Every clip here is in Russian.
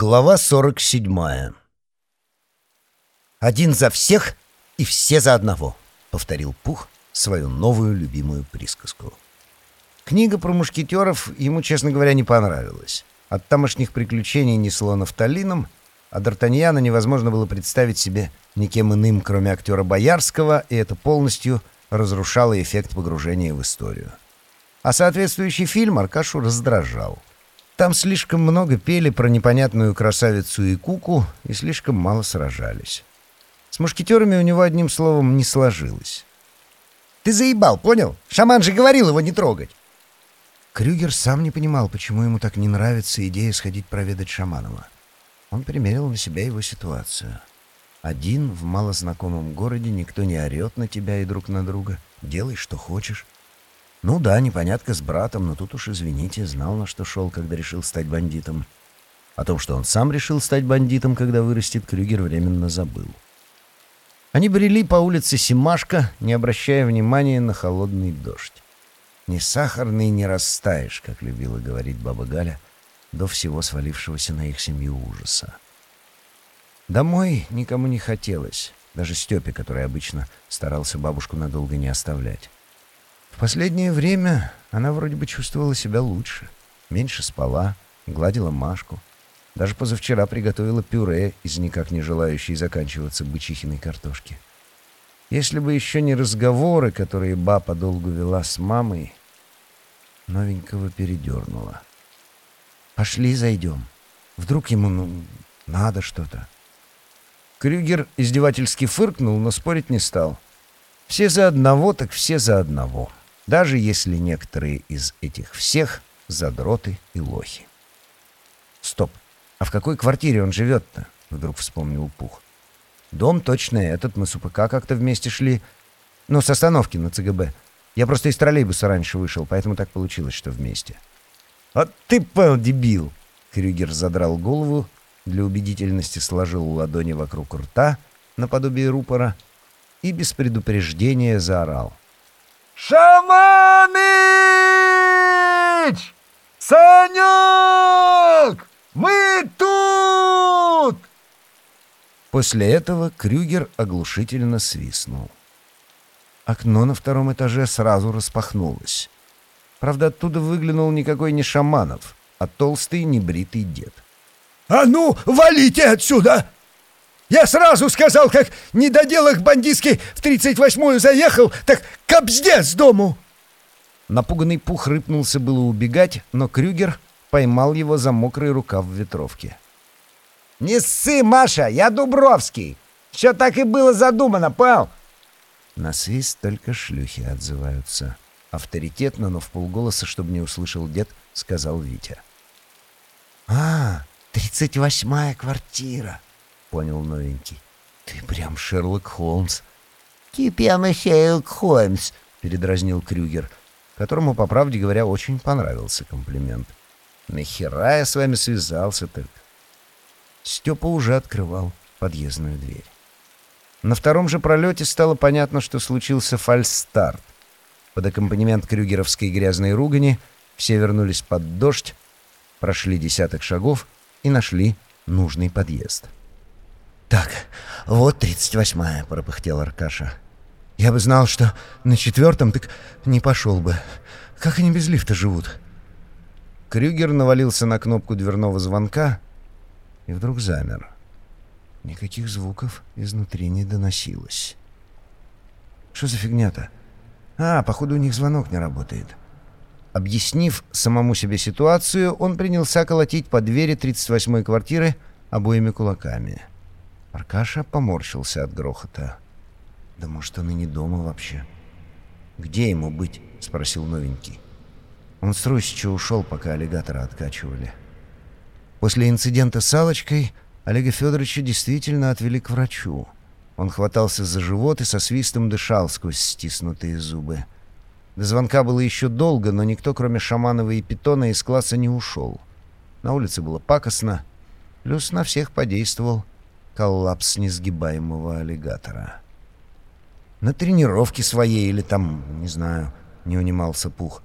Глава 47 «Один за всех и все за одного», — повторил Пух свою новую любимую присказку. Книга про мушкетеров ему, честно говоря, не понравилась. От тамошних приключений несло нафталином, а Д'Артаньяна невозможно было представить себе никем иным, кроме актера Боярского, и это полностью разрушало эффект погружения в историю. А соответствующий фильм Аркашу раздражал — там слишком много пели про непонятную красавицу и куку и слишком мало сражались. С мушкетерами у него одним словом не сложилось. «Ты заебал, понял? Шаман же говорил его не трогать!» Крюгер сам не понимал, почему ему так не нравится идея сходить проведать Шаманова. Он примерил на себя его ситуацию. Один в малознакомом городе никто не орет на тебя и друг на друга. Делай, что хочешь. Ну да, непонятка с братом, но тут уж, извините, знал, на что шел, когда решил стать бандитом. О том, что он сам решил стать бандитом, когда вырастет, Крюгер временно забыл. Они брели по улице Симашка, не обращая внимания на холодный дождь. «Не сахарный не растаешь», как любила говорить баба Галя, до всего свалившегося на их семью ужаса. Домой никому не хотелось, даже Степе, который обычно старался бабушку надолго не оставлять. Последнее время она вроде бы чувствовала себя лучше. Меньше спала, гладила Машку. Даже позавчера приготовила пюре из никак не желающей заканчиваться бычихиной картошки. Если бы еще не разговоры, которые баба долго вела с мамой, новенького передернула. «Пошли зайдем. Вдруг ему, ну, надо что-то». Крюгер издевательски фыркнул, но спорить не стал. «Все за одного, так все за одного» даже если некоторые из этих всех — задроты и лохи. «Стоп! А в какой квартире он живет-то?» — вдруг вспомнил Пух. «Дом точно этот, мы с УПК как-то вместе шли. Ну, с остановки на ЦГБ. Я просто из троллейбуса раньше вышел, поэтому так получилось, что вместе». «А ты, пал, дебил!» Крюгер задрал голову, для убедительности сложил ладони вокруг рта, наподобие рупора, и без предупреждения заорал. «Шаманыч! Санек! Мы тут!» После этого Крюгер оглушительно свистнул. Окно на втором этаже сразу распахнулось. Правда, оттуда выглянул никакой не Шаманов, а толстый небритый дед. «А ну, валите отсюда!» Я сразу сказал, как недоделок бандитский в тридцать восьмую заехал, так кобздец дому!» Напуганный пух рыпнулся было убегать, но Крюгер поймал его за мокрый рукав в ветровке. «Не ссы, Маша, я Дубровский! Все так и было задумано, пал!» На свист только шлюхи отзываются. Авторитетно, но в полголоса, чтобы не услышал дед, сказал Витя. «А, тридцать восьмая квартира!» — понял новенький. «Ты прям Шерлок Холмс». «Кипяма Шерлок Холмс», — передразнил Крюгер, которому, по правде говоря, очень понравился комплимент. «Нахера я с вами связался только?» Степа уже открывал подъездную дверь. На втором же пролете стало понятно, что случился фальстарт. Под аккомпанемент крюгеровской грязной ругани все вернулись под дождь, прошли десяток шагов и нашли нужный подъезд. «Так, вот тридцать восьмая», — пропыхтел Аркаша. «Я бы знал, что на четвертом, так не пошел бы. Как они без лифта живут?» Крюгер навалился на кнопку дверного звонка и вдруг замер. Никаких звуков изнутри не доносилось. «Что за фигня-то? А, походу, у них звонок не работает». Объяснив самому себе ситуацию, он принялся колотить по двери 38-й квартиры обоими кулаками. Аркаша поморщился от грохота. «Да может, он и не дома вообще?» «Где ему быть?» — спросил новенький. Он с Русича ушел, пока аллигатора откачивали. После инцидента с Алочкой Олега Федоровича действительно отвели к врачу. Он хватался за живот и со свистом дышал сквозь стиснутые зубы. До звонка было еще долго, но никто, кроме Шаманова и Питона, из класса не ушел. На улице было пакостно, плюс на всех подействовал коллапс несгибаемого аллигатора. На тренировке своей или там, не знаю, не унимался Пух.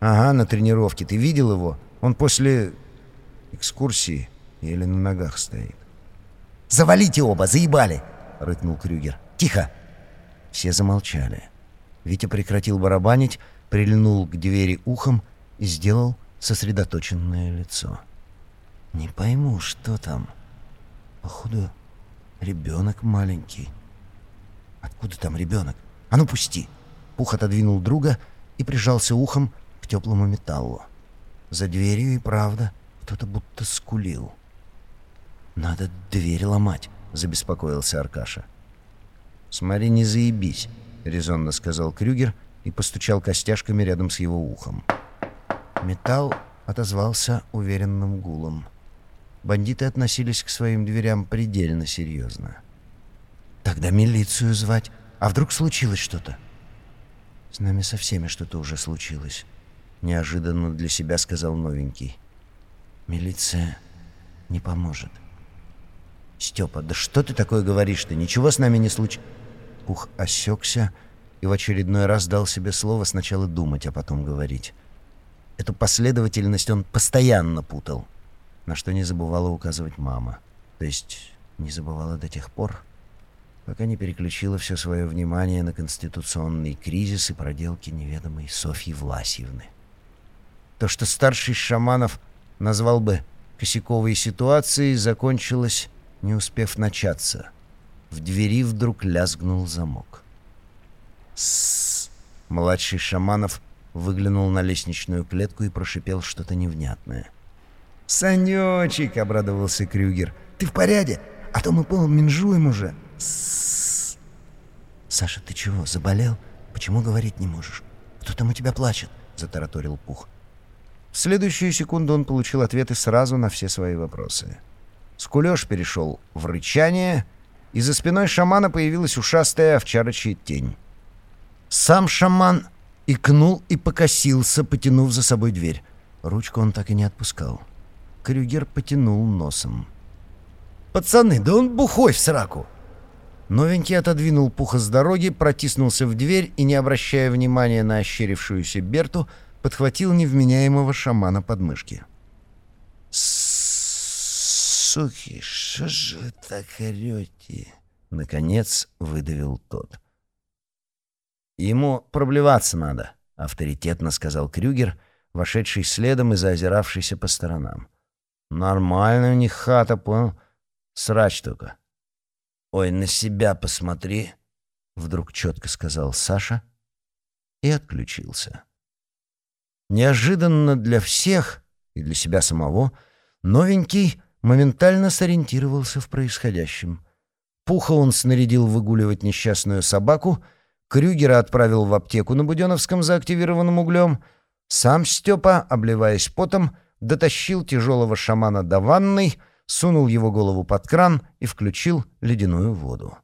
Ага, на тренировке. Ты видел его? Он после экскурсии. еле на ногах стоит. «Завалите оба, заебали!» — рыкнул Крюгер. «Тихо!» Все замолчали. Витя прекратил барабанить, прильнул к двери ухом и сделал сосредоточенное лицо. «Не пойму, что там. Походу, ребенок маленький». «Откуда там ребенок? А ну пусти!» Пух отодвинул друга и прижался ухом к теплому металлу. За дверью и правда кто-то будто скулил. «Надо дверь ломать», — забеспокоился Аркаша. «Смотри, не заебись», — резонно сказал Крюгер и постучал костяшками рядом с его ухом. Металл отозвался уверенным гулом. Бандиты относились к своим дверям предельно серьезно. «Тогда милицию звать. А вдруг случилось что-то?» «С нами со всеми что-то уже случилось», — неожиданно для себя сказал новенький. «Милиция не поможет». «Степа, да что ты такое говоришь-то? Ничего с нами не случилось?» Ух, осекся и в очередной раз дал себе слово сначала думать, а потом говорить. Эту последовательность он постоянно путал, на что не забывала указывать мама. То есть не забывала до тех пор, пока не переключила все свое внимание на конституционный кризис и проделки неведомой Софьи Власьевны. То, что старший шаманов назвал бы косяковой ситуацией, закончилось не успев начаться. В двери вдруг лязгнул замок. «С-с-с!» Младший Шаманов выглянул на лестничную клетку и прошипел что-то невнятное. «Санечек!» — обрадовался Крюгер. «Ты в порядке? А то мы полменжуем уже!» «Саша, ты чего, заболел? Почему говорить не можешь? Кто там у тебя плачет?» — затараторил Пух. В следующую секунду он получил ответы сразу на все свои вопросы. Скулёж перешел в рычание, и за спиной шамана появилась ушастая овчарочья тень. Сам шаман икнул и покосился, потянув за собой дверь. Ручку он так и не отпускал. Крюгер потянул носом. «Пацаны, да он бухой в сраку!» Новенький отодвинул пуха с дороги, протиснулся в дверь и, не обращая внимания на ощерившуюся Берту, подхватил невменяемого шамана под мышки. «Суки, что же так орете?» — наконец выдавил тот. «Ему проблеваться надо», — авторитетно сказал Крюгер, вошедший следом и заозиравшийся по сторонам. «Нормально у них хата, понял? Срач только». «Ой, на себя посмотри», — вдруг четко сказал Саша и отключился. Неожиданно для всех и для себя самого новенький моментально сориентировался в происходящем. Пуха он снарядил выгуливать несчастную собаку, Крюгера отправил в аптеку на Буденовском за активированным углем, сам Степа, обливаясь потом, дотащил тяжелого шамана до ванной, сунул его голову под кран и включил ледяную воду.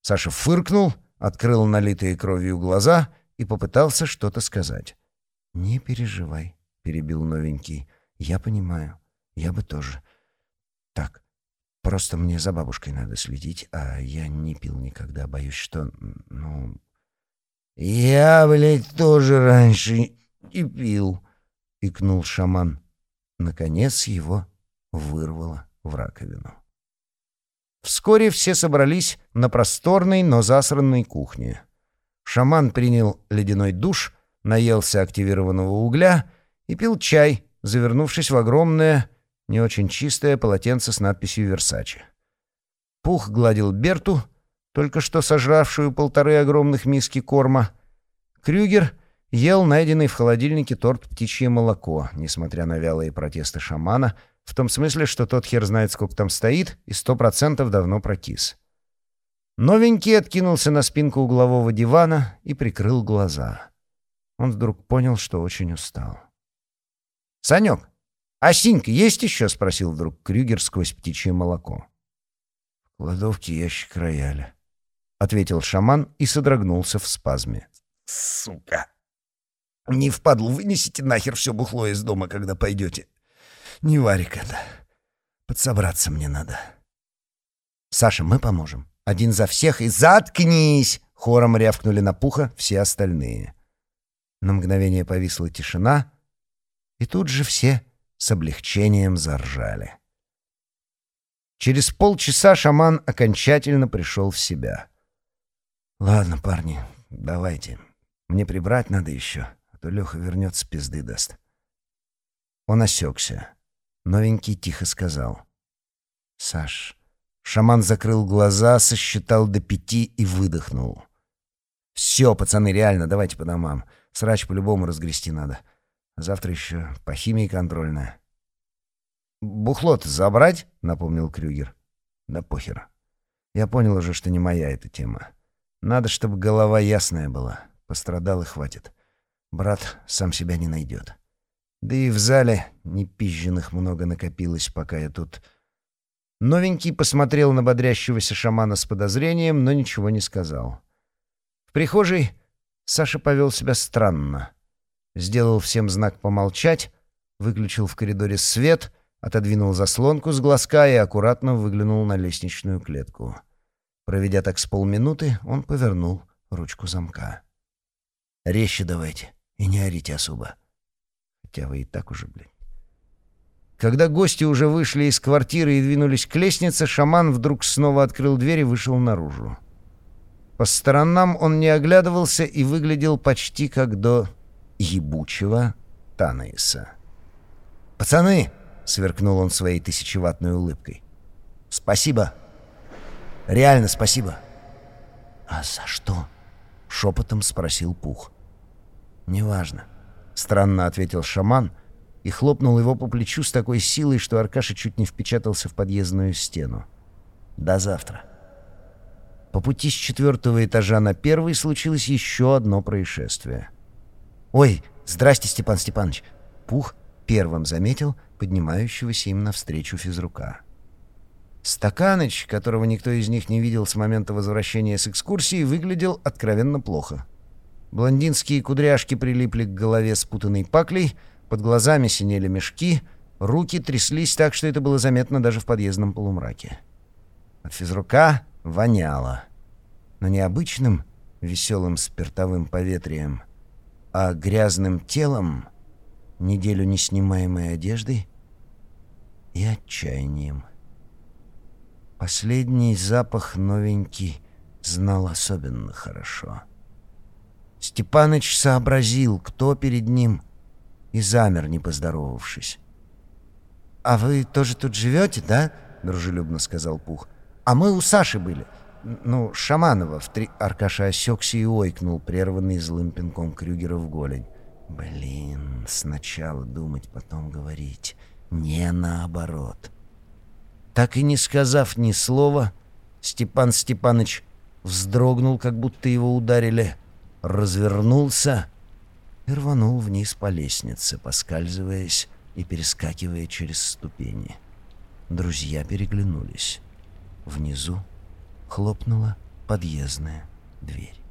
Саша фыркнул, открыл налитые кровью глаза и попытался что-то сказать. «Не переживай», — перебил новенький. «Я понимаю. Я бы тоже. Так, просто мне за бабушкой надо следить, а я не пил никогда, боюсь, что, ну... Я, блядь, тоже раньше и пил, икнул шаман. Наконец его вырвало в раковину. Вскоре все собрались на просторной, но засранной кухне. Шаман принял ледяной душ, наелся активированного угля и пил чай, завернувшись в огромное не очень чистое полотенце с надписью «Версачи». Пух гладил Берту, только что сожравшую полторы огромных миски корма. Крюгер ел найденный в холодильнике торт «Птичье молоко», несмотря на вялые протесты шамана, в том смысле, что тот хер знает, сколько там стоит, и сто процентов давно прокис. Новенький откинулся на спинку углового дивана и прикрыл глаза. Он вдруг понял, что очень устал. «Санек, «А синька есть еще?» — спросил вдруг Крюгер сквозь птичье молоко. «В кладовке ящик рояля», — ответил шаман и содрогнулся в спазме. «Сука! Не впадлу, вынесите нахер все бухло из дома, когда пойдете. Не варик это. Подсобраться мне надо». «Саша, мы поможем. Один за всех и заткнись!» — хором рявкнули на пуха все остальные. На мгновение повисла тишина, и тут же все с облегчением заржали. Через полчаса шаман окончательно пришел в себя. «Ладно, парни, давайте. Мне прибрать надо еще, то Леха вернется, пизды даст». Он осекся. Новенький тихо сказал. «Саш». Шаман закрыл глаза, сосчитал до пяти и выдохнул. «Все, пацаны, реально, давайте по домам. Срач по-любому разгрести надо. Завтра еще по химии контрольная». «Бухлот забрать?» — напомнил Крюгер. «Да похер. Я понял уже, что не моя эта тема. Надо, чтобы голова ясная была. Пострадал и хватит. Брат сам себя не найдет. Да и в зале непизженных много накопилось, пока я тут...» Новенький посмотрел на бодрящегося шамана с подозрением, но ничего не сказал. В прихожей Саша повел себя странно. Сделал всем знак помолчать, выключил в коридоре свет — отодвинул заслонку с глазка и аккуратно выглянул на лестничную клетку. Проведя так с полминуты, он повернул ручку замка. «Резче давайте и не орите особо. Хотя вы и так уже, блин». Когда гости уже вышли из квартиры и двинулись к лестнице, шаман вдруг снова открыл дверь и вышел наружу. По сторонам он не оглядывался и выглядел почти как до ебучего Танаиса. «Пацаны!» — сверкнул он своей тысячеватной улыбкой. «Спасибо. Реально спасибо». «А за что?» — шепотом спросил Пух. «Неважно», — странно ответил шаман и хлопнул его по плечу с такой силой, что Аркаша чуть не впечатался в подъездную стену. «До завтра». По пути с четвертого этажа на первый случилось еще одно происшествие. «Ой, здрасте, Степан Степанович!» Пух первым заметил поднимающегося им навстречу физрука. Стаканыч, которого никто из них не видел с момента возвращения с экскурсии, выглядел откровенно плохо. Блондинские кудряшки прилипли к голове спутанной паклей, под глазами синели мешки, руки тряслись так, что это было заметно даже в подъездном полумраке. От физрука воняло. Но необычным веселым спиртовым поветрием, а грязным телом — неделю неснимаемой одеждой и отчаянием. Последний запах новенький знал особенно хорошо. Степаныч сообразил, кто перед ним, и замер, не поздоровавшись. «А вы тоже тут живете, да?» — дружелюбно сказал Пух. «А мы у Саши были. Ну, Шаманова в три...» Аркаша осекся и ойкнул, прерванный злым пинком Крюгера в голень. Блин, сначала думать, потом говорить. Не наоборот. Так и не сказав ни слова, Степан Степаныч вздрогнул, как будто его ударили, развернулся и рванул вниз по лестнице, поскальзываясь и перескакивая через ступени. Друзья переглянулись. Внизу хлопнула подъездная дверь.